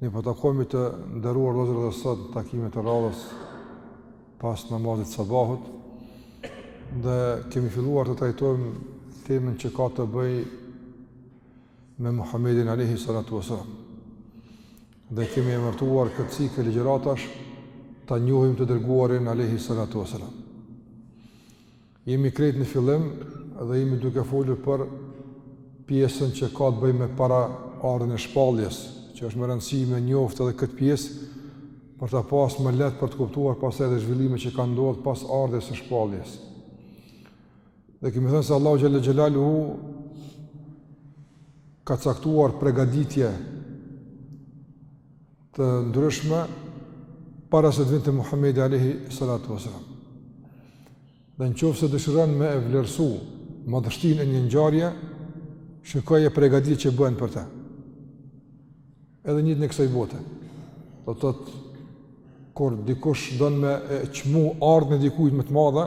Ne po takohemi të nderuar vëllezër dhe sot në takimet e radhës pas namazit të sabahut dhe kemi filluar të trajtojmë temën që ka të bëjë me Muhammedin alayhi salatu wasallam. Dhe kemi emërtuar këtë cikël ligjëratash ta njohim të dërguarin alayhi salatu wasallam. Jemi krejt në fillim dhe jemi duke folur për pjesën që ka të bëjë me para ardhjen e shpalljes, që është me rëndësi me njoftë edhe këtë pjesë, për ta pas më lehtë për të kuptuar pastaj edhe zhvillime që kanë ndodh pas ardhjes së shpalljes. Dhe kemi thënë se Allahu xhelle xhelaluhu ka caktuar pregaditje të ndryshme para se të vinte Muhamedi alayhi salatu wasalam. Dhe në qofë se dëshiron me e vlerësu madhështinë e një ngjarje, shikoji pregaditjet që bëhen për te. Edhe në jetën e kësaj bote. Do të thotë kur dikush donë me e çmu ardhjen e dikujt me të madhe,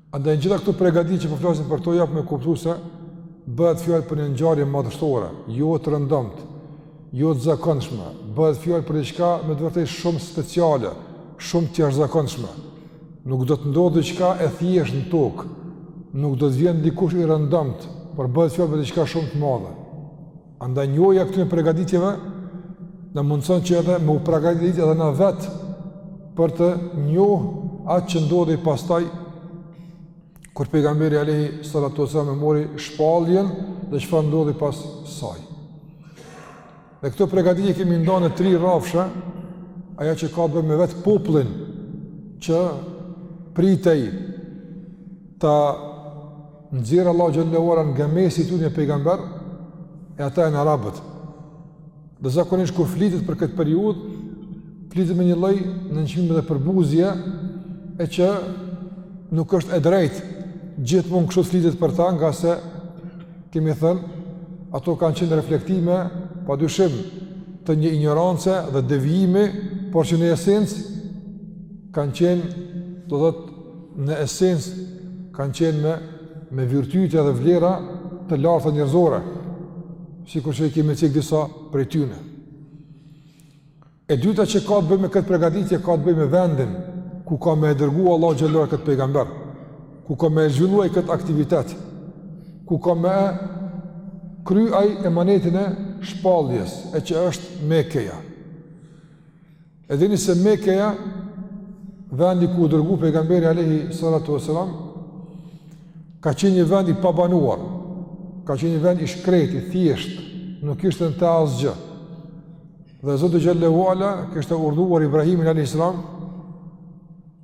Andaj gjitha këto pregaditje që po flasim për to japin me kuptu se bëhet fjalë për një ngjarje madhështore, jo të rëndomtë, jo të zakonshme, bëhet fjalë për diçka me të vërtetë shumë speciale, shumë të jashtëzakonshme. Nuk do të ndodhë diçka e thjeshtë në tokë, nuk do të vjen dikush i rëndomtë, por bëhet fjalë për diçka shumë të madhe. Andaj njohja e këtyre pregaditjeve na mundëson që edhe me u pregadit edhe na vet për të njohë atë që ndodhi pastaj kur pejgamberi alayhi salatu wasallam e mori shpalljen dhe çfarë ndodhi pas saj. Dhe këto pregaditje kemi nda në tri rrafshe, ajo që ka të bëjë me vet popullin që pritej ta Nxjerr Allahu xhelle ve ala nga mesi i tyre një pejgamber e ata janë arabët. Dhe zakonisht kur flitet për këtë periudhë, flitet me një lloj nënçmimi dhe përbuzje e që nuk është e drejtë gjithmonë kështu flitet për ta nga se kemi thënë ato kanë qenë reflektime pa dyshim të një injorance dhe devijimi, por që në esencë kanë qenë, do të thotë, në esencë kanë qenë me me virtyte dhe vlera të larta njerëzore, sikur që i kemi cek disa prej tyre. E dyta që ka të bëjë me këtë pregaditje ka të bëjë me vendin ku ka me e dërgu Allahu xhelle ve ala këtë pejgamber, ku ka me e zhvillu këtë aktivitet, ku ka me kry emanetin e shpalljes, e që është Mekkeja. E dini se Mekkeja, vendi ku u dërgua pejgamberi Alehi Salatu Veselam, ka qenë një vend i pabanuar, ka qenë një vend i shkretë, i thjeshtë, nuk kishte në të asgjë. Dhe Zoti Xhelle ue Ala kishte urdhëruar Ibrahimin Alehi Salam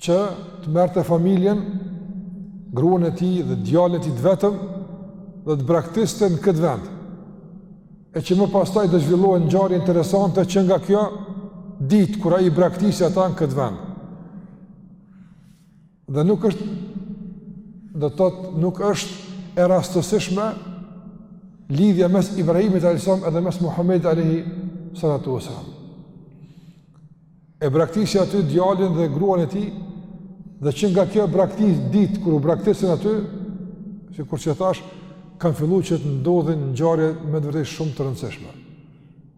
që të merrte familjen, gruan e tij dhe djalin e tij të vetëm dhe të braktiste në këtë vend. e që më pastaj do zhvillohen ngjarje interesante që nga kjo ditë kur ai braktisi ata në këtë vend. Dhe nuk do të thotë nuk është e rastësishme lidhja mes Ibrahimit alayhis salam edhe mes Muhamedit alayhi salatu wasalam. E braktisi aty djalin dhe gruan e tij, dhe që nga kjo braktis ditë kur u braktisën aty, sikur që thashë, kanë filluar që të ndodhin ngjarje me të vërtetë shumë të rëndësishme.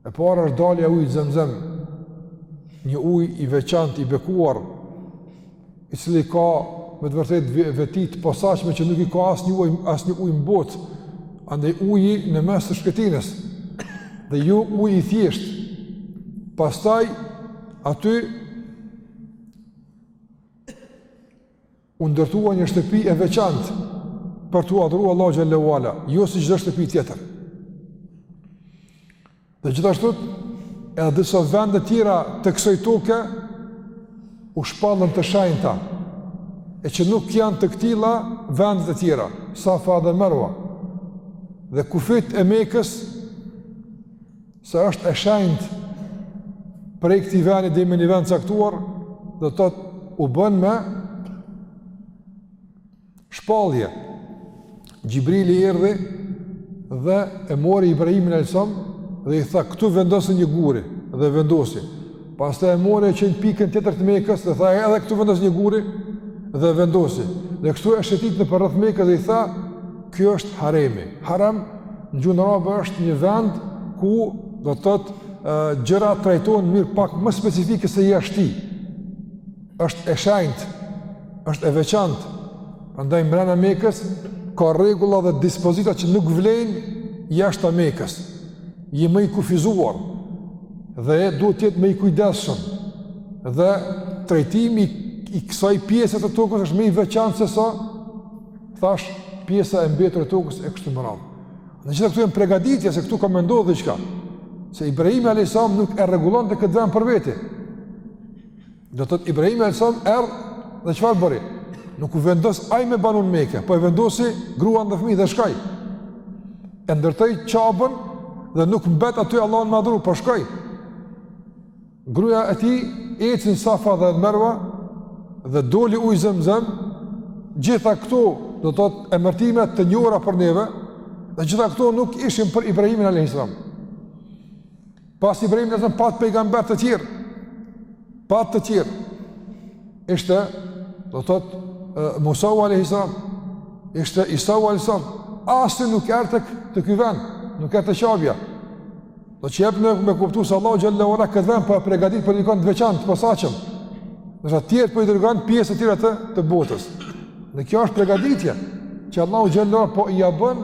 E para është dalja e ujit Zemzem, një ujë i veçantë i bekuar i cili ka me të vërtetë veti të posaçme që nuk i ka asnjë ujë në botë. Andaj uji në mes të shkretinës dhe jo ujë i thjeshtë. Pastaj aty u ndërtua një shtëpi e veçantë për t'u adhuruar Allahu xhelle ue ala, jo si çdo shtëpi tjetër. Dhe gjithashtu edhe disa vende tjera të kësaj toke u shpallën të shenjta e që nuk janë të këtilla vendet e tjera, Safa dhe Marwa. Dhe kufijtë e Mekës se është e shenjtë prej këtij vendi deri në një vend të caktuar, do të thotë u bënë me Shpallje, Xhibrili erdhi dhe e mori Ibrahimin alejhi selam dhe i tha, këtu vendose një gur, ai e vendosi. Pastaj e mori e çoi në pikën tjetër të Mekës dhe i tha, edhe këtu vendose një gur, ai e vendosi. Dhe kështu e shëtiti përreth Mekës dhe i tha, kjo është haremi. Harem, në gjuhën arabe, është një vend ku do të thotë gjërat trajtohen në mënyrë pak më specifike se jashtë tij. është e shenjtë, është e veçantë. Prandaj mbrenda Mekës ka rregulla dhe dispozita që nuk vlejnë jashtë Mekës. Je më i kufizuar dhe duhet të jetë më i kujdesshëm. Dhe trajtimi i kësaj pjese të tokës është më i veçantë se sa thashë pjesa e mbetur e tokës e kështu me radhë. Të gjitha këto janë pregaditje se këtu ka me ndodhë diçka. Se Ibrahimi a.s. nuk e rregullonte këtë vend për vete. Do të thotë Ibrahimi alayhis salam erdh dhe çfarë bëri? Nuk u vendos ai me banu në Mekë, po e vendosi gruan dhe fëmijët dhe shkoi. E ndërtoi Qabën dhe nuk mbet aty Allahun me adhuru, po shkoi. Gruaja e tij ecën në Safa dhe Merwa dhe doli ujë Zamzam. Gjitha këto do të thotë emërtime të njohura për neve, dhe gjitha këto nuk ishin për Ibrahimin alayhis salam. Pas Ibrahimit do të thotë pat pejgamber të tjerë, pat të tjerë, ishte, do të thotë Musau a.s. Ishte Isau a.s. Asnjë nuk erdh te ky vend, nuk erdh te Qabja. Do që jep me kuptu se Allahu teala këtë vend po e pregatit për dikënd të veçantë, të posaçëm. Ndërsa tjerët po i dërgon në pjesë të tjera të, të botës. Dhe kjo është pregaditja, që Allahu teala po ia bën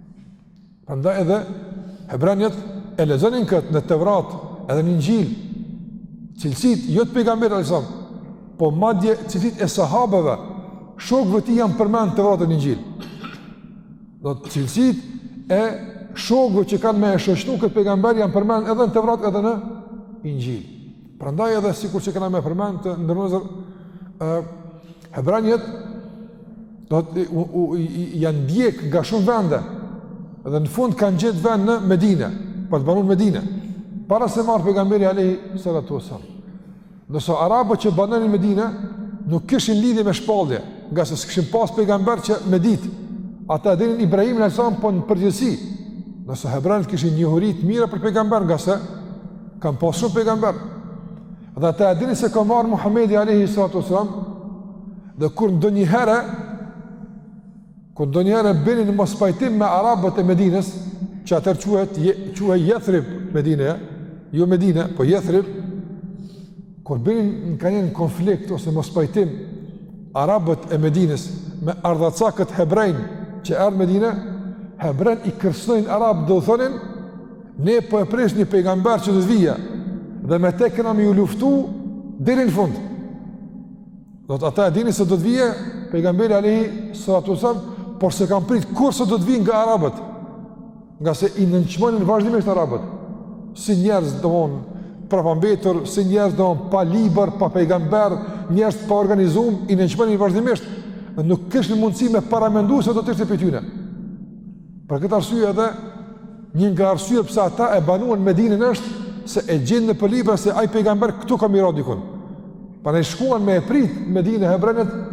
Prandaj edhe hebrenjtë e lexonin kët në Tevrat, edhe në Inxhil. Cilësitë jo të pejgamberit alajhissalam, po madje cilësitë e sahabeve, shokëve të tij janë përmend në Tevrat e në Inxhil. Do të thotë cilësitë e shokëve që kanë me e shoqëru këtë pejgamber janë përmend edhe në Tevrat edhe në Inxhil. Prandaj edhe sikur që kena me përmend të ndërmëzër ë Hebrenjtë do të thotë u, u, janë ndjek nga shumë vende dhe në fund kanë gjetë vend në Medinë, për të banuar në Medinë. Para se me ardh pejgamberi alayhi salatu wasallam. Ndërsa arabët që banonin në Medinë nuk kishin lidhje me shpallje, ngase s'kishin pas pejgamber që me ditë. Ata e dinin Ibrahimin alayhi salam, po në përgjësi. Ndërsa hebrenjtë kishin njohuri të mira për pejgamber, ngase kanë pas shumë pejgamber. Dhe ata e dinin se ka me ardh Muhamedi alayhi salatu wasalam dhe kur ndonjëherë kur ndonjëherë binin në mospajtim me arabët e Medinës, që atëherë quhet quhej Yathrib Medinë, jo Medinë, po Yathrib. Kur binin në ndonjë konflikt ose mospajtim arabët e Medinës me ardhacakët hebrenj që erdhën në Medinë, hebrenjtë i kërcënonin arabët dhe u thonin Ne po e presim një pejgamber që do të vijë dhe me te kena me ju luftu deri në fund. Do të thotë ata e dinin se do të vijë pejgamberi alejhi salatu uesselam, por s'e kanë prit kurrë se do të vijë nga Arabët, ngase i nënçmonin vazhdimisht Arabët, si njerëz domethënë prapambetur, si njerëz domethënë pa libër, pa pejgamber, njerëz pa organizum, i nënçmonin vazhdimisht, nuk kishin mundësi me paramendu se do të ishte prej tyne. Për këtë arsye edhe një nga arsyet pse ata e banuan Medinën është se e gjenë nëpër libra se ai pejgamber këtu ka me ra dikun. Prandaj shkuan me e prit n'Medinë ebrenjtë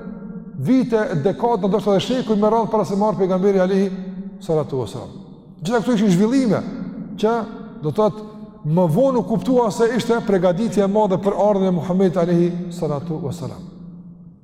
vite, dekada, ndoshta edhe shekuj me radhë para se me ardh pejgamberi Alejhi Salatu Veselam. Gjitha këto ishin zhvillime që do të thotë më vonë u kuptua se ishte pregaditje e madhe për ardhjen e Muhammedit Alejhi Salatu Veselam.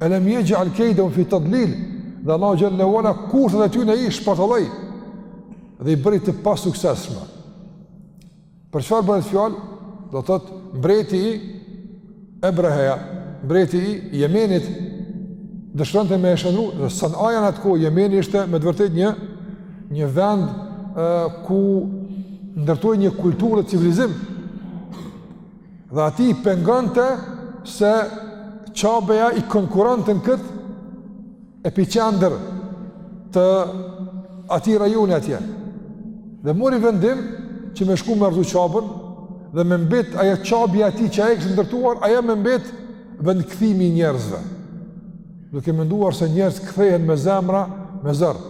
Elem jexh'al kejdehum fi tadlil, dhe Allahu xhel-le ue ala kurthet e tyne i shpartalloi, dhe i bëri të pasuksesshme. Për çfarë bëhet fjalë, do të thotë mbreti Ebreheja, mbreti i Jemenit, dëshironte me e shëndrru, dhe Sanaja në atë kohë, Jemeni ishte me të vërtetë një, një vend e, ku ndërtoi një kulturë dhe civilizim, Dhe atij i pengonte se Qabeja i konkuronte në këtë epiqendër të atij rajoni atje. Dhe mori vendim që me shku me rrëzu Qabën dhe me mbet ajo Qabja e tij që e kishte ndërtuar, ajo me mbet vendkthimi i njerëzve. Duke menduar se njerëzit kthehen me zemra, me zor.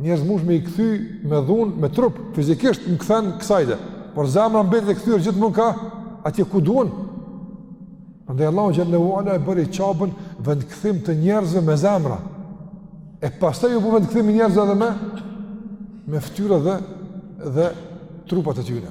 Njerëzit mund me i kthy me dhunë, me trup, fizikisht m'i kthen kësajde, por zemra mbetet e kthyer gjithmonë ka atje ku e duan. Prandaj Allahu xhel-le ue ala e bëri Qabën vendkthim të njerëzve me zemra. E pastaj u bë vendkthim i njerëzve edhe me me fytyra dhe dhe trupat e tyre.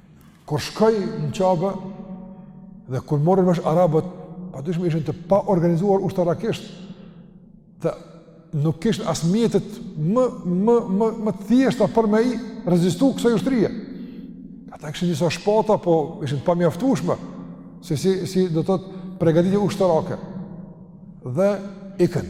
Kur shkoi në Qabe dhe kur morën vesh arabët, padyshim ishin të paorganizuar ushtarakisht. E nuk kishin as mjetet më më më më të thjeshta për me i rezistu kësaj ushtrie. Ata kishin disa shpata, po ishin të pamjaftueshme si si si do të thotë pregaditje ushtarake. Dhe ikën.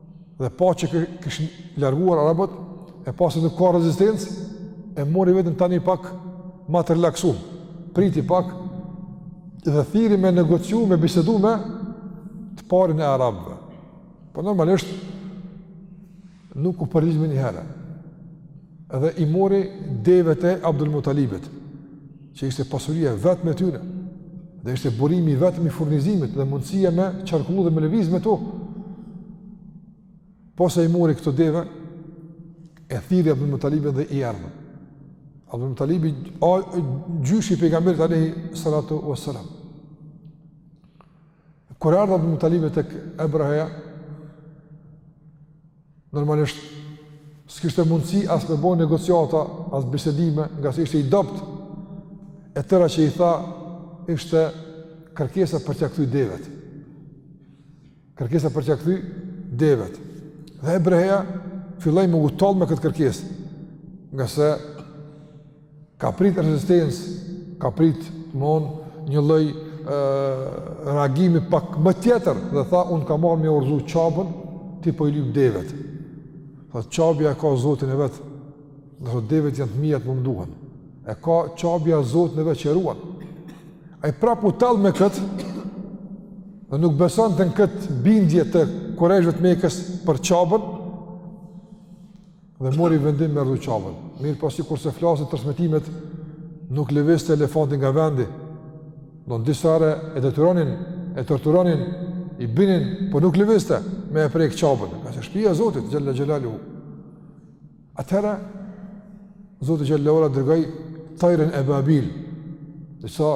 dhe pa që kishin larguar arabët, e pa se nuk ka rezistencë, e mori veten tani pak ma të relaksum, priti pak, dhe thirri me negociu, me bisedu me të parin e arabëve. Po normalisht, nuk u përgjigj menjëherë. Dhe i mori devet e Abdul Mutalibit, që ishte pasuria e vetme e tyre, dhe ishte burimi i vetëm i furnizimit dhe mundësia me qarkullu dhe me lëviz me to. Posa i mori këto deve, e thirri Abdul Mutalibin dhe i erdhën. Abdul Mutalibi, gjyshi i pejgamberit Alejhi Salatu Veselam. Kur erdh Abdul Mutalibi tek Ebreheja, normalisht s'kishte mundësi as me bo negociata, as bisedime, ngase ishte i dobët, e tëra që i tha, ishte kërkesa për t'ia kthy devet. Kërkesa për t'ia kthy devet. Dhe Ebreheja, filloi me u tall me këtë kërkesë, ngase Ka prit rezistencë, ka prit të mon një lloj reagimi pak më tjetër dhe tha unë kam ardh me rrzu Qabën ti po i lyp devet. Tha Qabja e ka zotin e vet. Ndërsa devet janë të miat, mu m'duhen. E ka Qabja zotin e vet që e ruan. Ai prapë u tall me këtë. Dhe nuk besonte në këtë bindje të kurejshve të Mekës për Qabën, dhe mori vendim me rrzu Qabën. Mirëpo sikurse flasin transmetimet, nuk lëvizte elefanti nga vendi, edhe pse disa herë e detyronin, e torturonin, i binin, po nuk lëvizte me e prek Qabën, kah shpia e Zotit, xhel-le xhelaluhu. Atëherë, Zoti xhel-le ue ala dërgoi tajren ebabil, dhe ça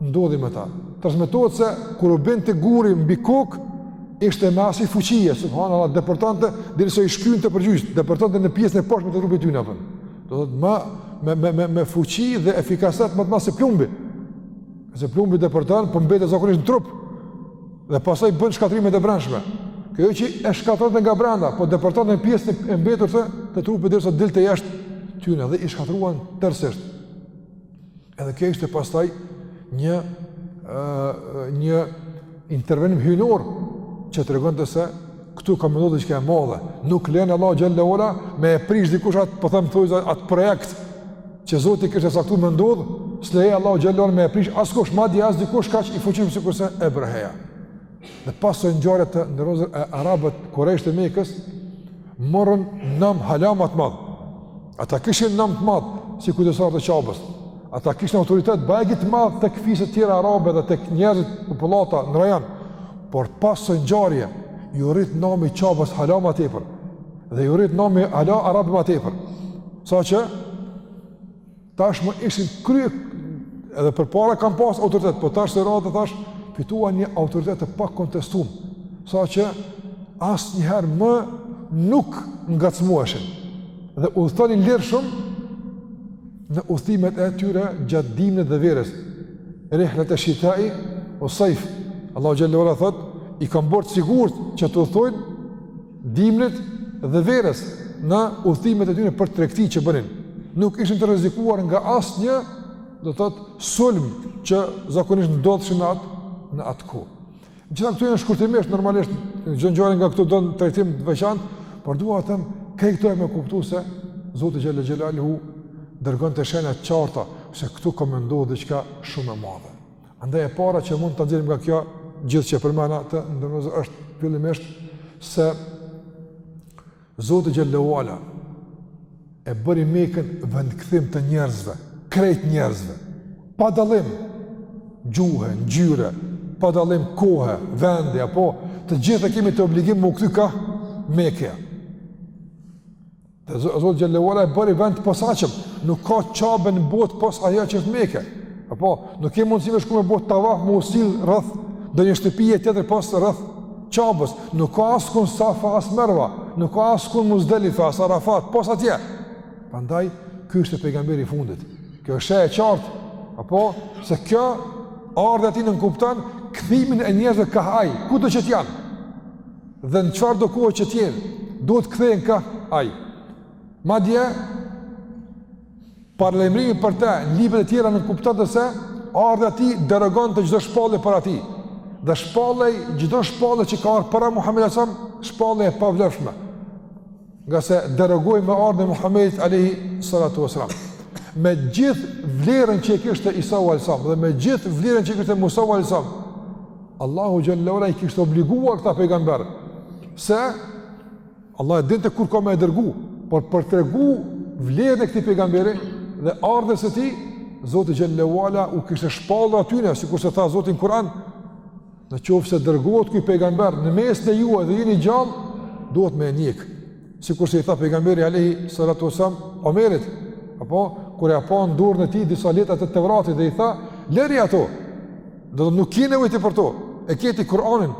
ndodhi me ta. Transmetohet se kur u binte guri mbi kokë, ishte me asi fuqie, subhanallah, depërtonte, derisa i shkynte përgjysë, depërtonte në pjesën e poshtme të trupit të tyre. Do thotë me me me me me fuqi dhe efikasitet më të madh se plumbi. Se plumbi depërton, po mbetet zakonisht në trup. Dhe pastaj bën shkatërrimet e brendshme. Kjo që e shkatërronte nga brenda, po depërtonte në pjesën e mbetur të, të trupit derisa dilte jashtë tyre dhe i shkatërruan tërësisht. Edhe kjo ishte pastaj një ë një intervenim hyjnor që tregonte se këtu ka me ndodh diçka e madhe, nuk lejon Allahu xhel-le ue ala me e prish dikush atë, po them thonjëza atë projekt që Zoti kishte caktu me ndodhë, s'e le Allahu xhel-le ue ala me e prish askush madje as dikush kaq i fuqishëm sikurse Ebreheja. Dhe pas kësaj ngjarje të nderuar, e arabët kurejshët e Mekës morën nam hala ma të madh. Ata kishin nam të madh si kujdestarë të Qabës. Ata kishin autoritet bajagi të madh tek fiset tjera arabe dhe tek njerëzit popullata në rajon. Por pas kësaj ngjarje iu rrit nami i Qabës hala ma tepër dhe iu rrit nami hala arabëve ma tepër. Saqë Tashmë ishin krye edhe përpara kanë pas autoritet, por tash se rrota tash fituan një autoritet të pakontestuar, saqë asnjëherë më nuk ngacmueshin dhe udhëtonin lirshëm në udhëtimet e tyre gjatë dimrit dhe verës. Rihlete shitai ues-sajf, Allahu xhel-le ue ala thotë, i kam bërë të sigurt që të udhëtojnë dimrit dhe verës në udhëtimet e tyre për tregti që bënin. Nuk ishin të rrezikuar nga asnjë, do të thotë, sulm që zakonisht ndodhshin në atë në atë kohë. Gjithë këto janë shkurtimisht normalisht çdo ngjarje nga këto don trajtim të veçantë, por dua të them krejt këto me kuptu se Zoti xhelle xhelaluhu dërgonte shenja të qarta se këtu ka me ndodh diçka shumë e madhe. Andaj e para që mund të nxjerrim nga kjo gjithë që përmenda, të nderuar, është fillimisht se Zoti xhelle ue ala e bëri Mekën vendkthim të njerëzve, krejt njerëzve, pa dallim gjuhe, ngjyre, pa dallim kohe, vendi, apo të gjithë e kemi të obligim m'u kthy ka Mekeja. Dhe Zoti xhelle ue ala e bëri vend të posaçëm, nuk ka Qabe në botë pos ajo që është në Meke. Apo, nuk kemi mundësi me shku me bo tavaf, m'u sill rreth ndonjë shtëpie tjetër pos rreth Qabës. Nuk ka askun Safa, as Merva, nuk ka askun Muzdelife, as Arafat, pos atje. Prandaj, ky është pejgamberi i fundit. Kjo është e qartë, apo, se kjo ardhja e tij nënkupton kthimin e njerëzve kah ai, kudo që t'janë. Dhe në çfarëdo kohe që t'jenë, duhet të kthehen ka ai. Madje, paralajmërimi për te, në librat e tjera nënkuptonte se ardhja e tij derogonte çdo shpallje para tij. Dhe shpallja, çdo shpallje që ka ardh para Muhamedit alejhi selam, shpallje e pavlefshme. Ngase derogoi me ardhjen e Muhamedit alejhi salatu wasalam. Me gjithë vlerën që kishte Isau alejhi selam dhe me gjithë vlerën që kishte Musau alejhi selam. Allahu xhelle ue ala i kishte obliguar këta pejgamberë se Allahu e dinte kur ka me e dërgu, por për t'tregu vlerën e këtij pejgamberi dhe ardhjes së tij, Zoti xhelle ue ala u kishte shpallur atyre, sikurse tha Zoti në Kur'an, Në qoftë se dërgohet ky pejgamber në mesin e juaj dhe jeni gjallë, duhet me e ndjek. Sikurse i tha pejgamberi alejhi salatu wasalam Omerit, apo, kur e pa në dorën e tij disa letra të Tevratit dhe i tha, leri ato, dhe dhe nuk ke nevojë ti për to, e ke ti Kur'anin,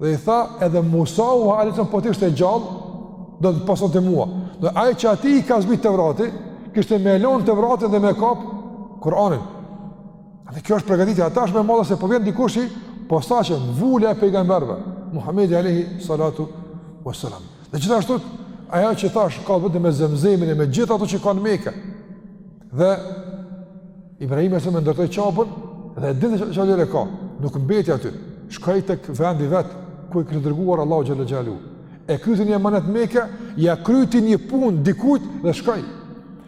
dhe i tha edhe Musau alejhi selam po të ishte gjallë, duhet t'më pasonte mua. Dhe ai që atij i ka zbrit Tevrati, kishte me e lon Tevratin dhe me e kap Kur'anin. Dhe kjo është përgatitja tashmë e madhe se po vjen dikush i posaçëm, vula e pejgamberëve, Muhamedi alejhi salatu wasalam. Dhe gjithashtu ajo që thash ka të bëjë me Zemzemin e me gjitha ato që ka në Mekë. Dhe Ibrahimi alejhi selam e ndërtoi Qabën dhe e dinë që atyre ka, nuk mbeti aty, shkoi tek vendi i vet, ku e kishte dërguar Allahu xhelle xhelaluhu. E kryti një emanet në Meke, ia kryti një punë dikujt dhe shkoi.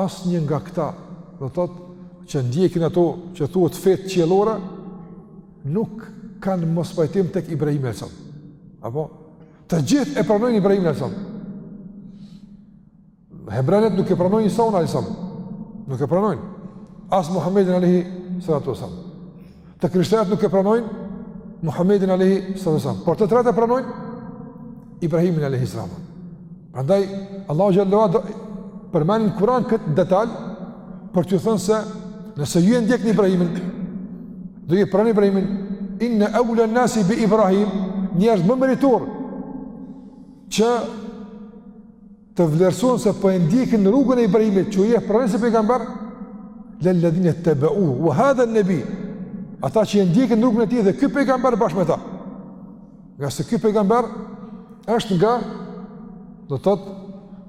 Asnjë nga këta, do thotë, që ndjekin ato që thuhet fetë qiellore, nuk kanë mospajtim tek Ibrahimi alayhis salam. Apo, të gjithë e pranojnë Ibrahimin alayhis salam. Hebrenjtë nuk e pranojnë Isaun alayhis salam. Nuk e pranojnë. As Muhammedin alayhi salatu wasalam. Të krishterët nuk e pranojnë Muhammedin alayhi salatu wasalam. Por të tretë e pranojnë Ibrahimin alayhis salam. Prandaj Allahu xhallahu ala përmend në Kur'an këtë detaj për t'u thënë se nëse ju e ndjekni Ibrahimin, dhe ju e pranoni Ibrahimin inna awla an-nasi bi Ibrahim, njerëzit më meritor që të vlerësohen se po e ndjekin rrugën e Ibrahimit, që ju e pranoni si pejgamber, lalladhina ittabauhu wa hadha an-nabi. Ata që e ndjekin rrugën e tij dhe ky pejgamber bashkë me ta. Ngase ky pejgamber është nga do thotë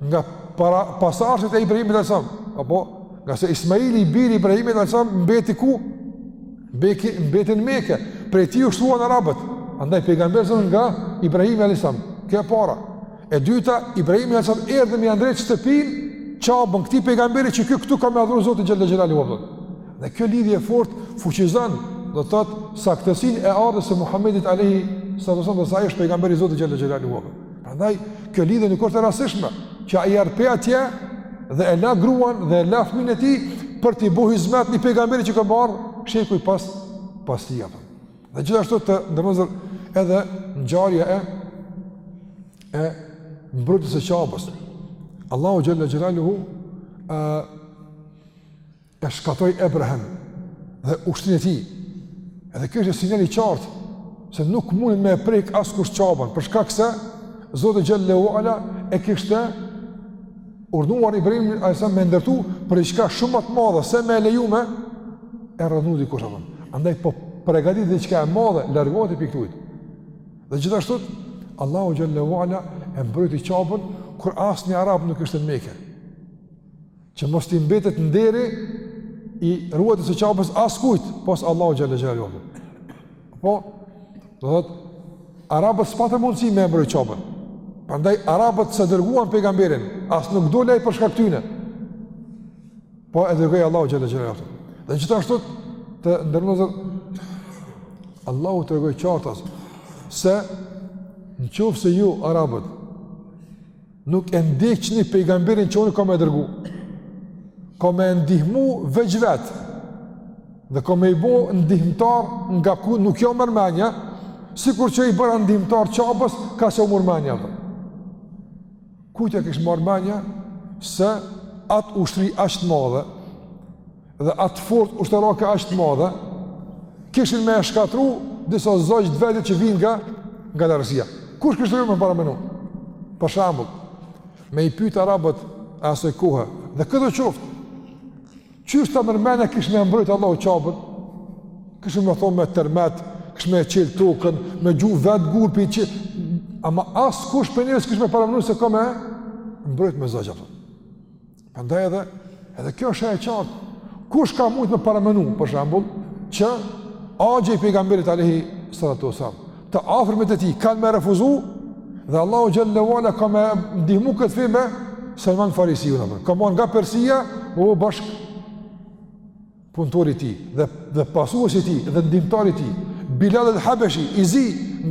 nga para pasardhësit e Ibrahimit alayhis salam, apo ngase Ismaili i biri i Ibrahimit alayhis salam mbeti ku? Mbeti mbeti në Mekë, prej tij u shtuan arabët. Andaj pejgamberi është nga Ibrahimi alayhis salam, kjo e para. E dyta, Ibrahimi a.s. erdhi me ia ndreq shtëpinë, Qabën këtij pejgamberi që ky këtu ka me adhuru Zotin xhelle xhelaluhu, apo. Dhe kjo lidhje e fortë fuqizon, do thotë, saktësinë e ardhjes së Muhammedit alayhi salatu wasalam se ai është pejgamber i Zotit xhelle xhelaluhu, apo. Prandaj, kjo lidhje nuk është e rastësishme, që ai erdhi atje dhe e la gruan dhe e la fminë e tij për t'i bo hizmet një pejgamberi që ka me ardh shekuj pas, pas tij, apo. Dhe gjithashtu të nderuar vëllezër edhe ngjarja e e mbrojtjes së Qabës. Allahu xhelle xhelaluhu e, e shkatërroi Ebrahen dhe ushtrinë e tij. Edhe kjo ishte sinjal i qartë se nuk mund me e prek askush Qabën, për shkak se Zoti xhallahu ala e kishte urdhëruar Ibrahimin a.s. me ndërtu për diçka shumë ma të madhe, se me e leju me e rrënu dikush atë. Andaj po përgatitet diçka e madhe, largohu ti prej këtu. Dhe gjithashtu, Allahu xhallahu ala e mbrojti Qabën, kur asnjë arab nuk ishte në Mekë. Që mos t'i mbetet nderi i ruajtjes së Qabës askujt, pos Allahut xhallahu ala. Po, do thot, arabët s'patën mundësi me e mbrojt Qabën. Prandaj, arabët s'e dërguan pejgamberin, as nuk dol ai për shkak tyne. Po, e dërgoi Allahu xhelle xhelaluhu. Dhe gjithashtu të nderuar vëllezër, Allahu tregoi qartas, se në qoftë se ju, arabët, Nuk e ndiqni pejgamberin që unë kam me dërgu. Kam me e ndihmu veç vetë. Dhe kam me i bo ndihmëtar nga ku nuk jua merr menja, sikur që i bëra ndihmëtar Qabës, ka s'jua merr menja. Dhe. Kujt ia kish marrë menja se atë ushtri aq të madhe, dhe atë forcë ushtarake aq të madhe, kishin me e shkatru disa zogj të vegjël që vijnë nga, nga largësia. Kush kishte me e paramenu? Për shembull, me i pyt arabët e asoj kohë, dhe këdo qoftë, qysh ta merr menja kish me e mbrojt Allahu Qabën? Kishin me thonë me tërmet, kish me e çelë tokën, me gju vetë gur pi qi... Ama askush prej njerëzve s'kish me paramenu se ka me mbrojt me zogj, a po kupton. Prandaj edhe edhe kjo është e qartë. Kush ka mujt me paramenu, për shembull, që axha i pejgamberit alejhi salatu ve selam, të afërmit e tij, kanë me refuzu, dhe Allahu xhelle ve ala ka me ndihmu këtë fe me Selman Farisiun, apo. Ka me ardh nga Persia, me u bo bashkë punëtor i tij dhe dhe pasues i tij dhe ndihmëtar i tij Bilal el-Habeshi i zi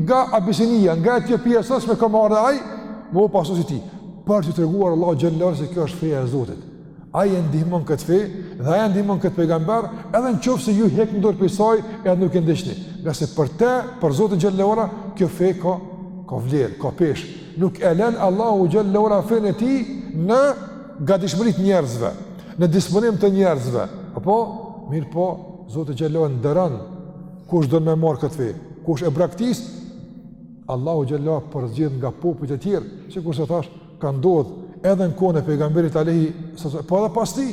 nga Abisinia nga Etiopia e sotme ka me ardh ai me u bo pasues i tij për të treguar Allahu xhelle ve ala se kjo është feja e Zotit ai e ndihmon këtë fe dhe ai e ndihmon këtë pejgamber edhe në qoftë se ju hekni dorë prej saj e nuk e ndiqni ngase për të për Zotin xhelle ve ala kjo fe ka ka vlerë ka peshë nuk e len Allahu xhelle ve ala fenë e tij në gatishmëri të njerëzve, në disponim të njerëzve, apo mirëpo Zoti xhelle ve ala e nderon kush don me marrë këtë fe, kush e braktis Allahu xhelle ve ala përzgjedh nga popujt e tjerë, sikurse thash ka ndodh edhe në kohën e pejgamberit alejhi, po edhe pas tij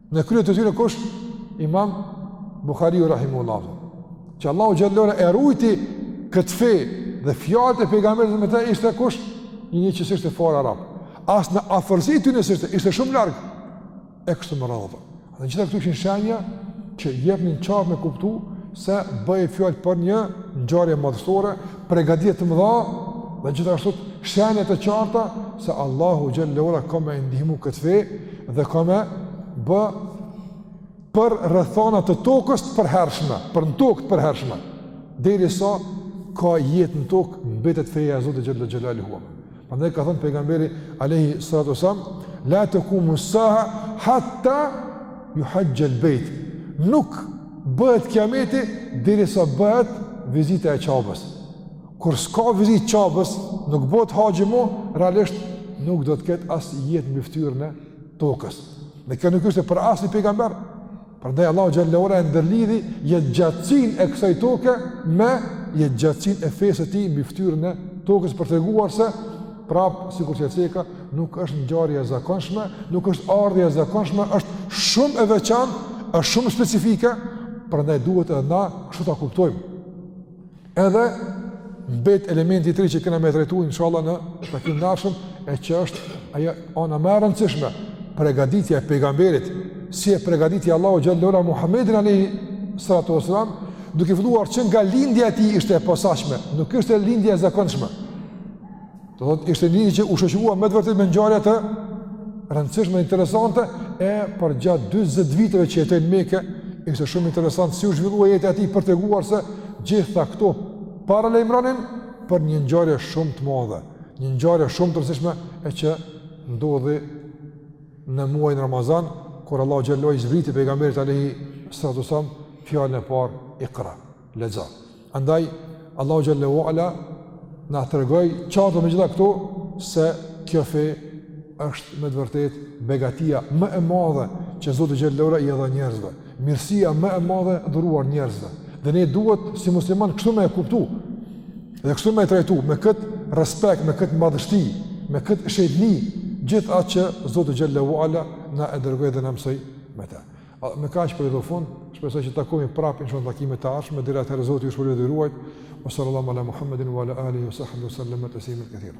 Në krye të tyre kush? Imam Buhariu rahimehullah. Që Allahu xhelle ve ala e rujti këtë fe dhe fjalët e pejgamberit me të ishte kush? Një një që s'ishte fare arab. As në afërsi të tyne s'ishte, ishte shumë larg. E kështu me radhë. Dhe të gjitha këto ishin shenja që jepnin qartë me kuptu se bëhet fjallë për një ngjarje madhështore, përgatitje të mëdha dhe gjithashtu shenja të qarta se Allahu xhelle ve ala ka me ndihmu këtë fe dhe ka me bë për rrethana të tokës të përhershme, për në tokë të përhershme, derisa ka jetë në tokë, mbetet feja e Zotit xhelle xhelaluhu. Prandaj ka thënë pejgamberi alayhi salatu wasallam, la takumu sa'a hatta yuhajja al-bayt. Nuk bëhet kiameti derisa bëhet vizita e Qabës. Kur s'ka vizitë Qabës, nuk bëhet haxhi më, realisht nuk do të ketë as jetë mbi fytyrën e tokës. Dhe kjo nuk ishte për asnjë pejgamber. Prandaj Allahu xhelle ue ala e ndërlidhi jetëgjatësinë e kësaj toke me jetëgjatësinë e fesë së tij mbi fytyrën e tokës për treguar se prap sikur se ceka nuk është ngjarje e zakonshme, nuk është ardhje e zakonshme, është shumë e veçantë, është shumë specifike, prandaj duhet edhe na kështu ta kuptojmë. Edhe mbet elementi i tri që kena me e trajtu inshallah në takim të ardhshëm, e që është ajo ana ma e rëndësishme, përgatitja e pejgamberit, si e përgatiti Allahu xhelle ue ala Muhammedin alayhi salatu wasalam, duke filluar që nga lindja e tij ishte e posaçme, nuk ishte lindja e zakonshme. Do thotë ishte lindje që u shoqërua me të vërtetë me ngjarje të rëndësishme interesante e përgjatë 40 viteve që jetoi në Mekë, ishte shumë interesant si u zhvillua jeta e tij për treguar se gjitha këto paralajmëronin për një ngjarje shumë të madhe, një ngjarje shumë të rëndësishme e që ndodhi në muajin Ramazan, kur Allahu xhelle ue ala i zbriti pejgamberit alayhi salatu sallam fjalën e parë Iqra. Lexo. Andaj Allahu xhelle ue ala na tregoi qartë me gjitha këto se kjo fe është me të vërtetë begatia më e madhe që Zoti xhelle ue ala e dha njerëzve. Mirësia më e madhe dhuruar njerëzve. Dhe ne duhet si musliman kështu me e kuptu. Dhe kështu me e trajtu, me këtë respekt, me këtë madhështi, me këtë shejtni, gjithë atë që Zoti xhelle ue ala na e dërgoi dhe na mësoi me te. Me kaq po e përfundoj, shpresoj që të takohemi prapë inshallah në takime të ardhshme, deri atëherë Zoti ju shpërbleftë dhe ruajt. Sallallahu ala Muhammedin wa ala alihi wa sahbihi sallam taslima kethira.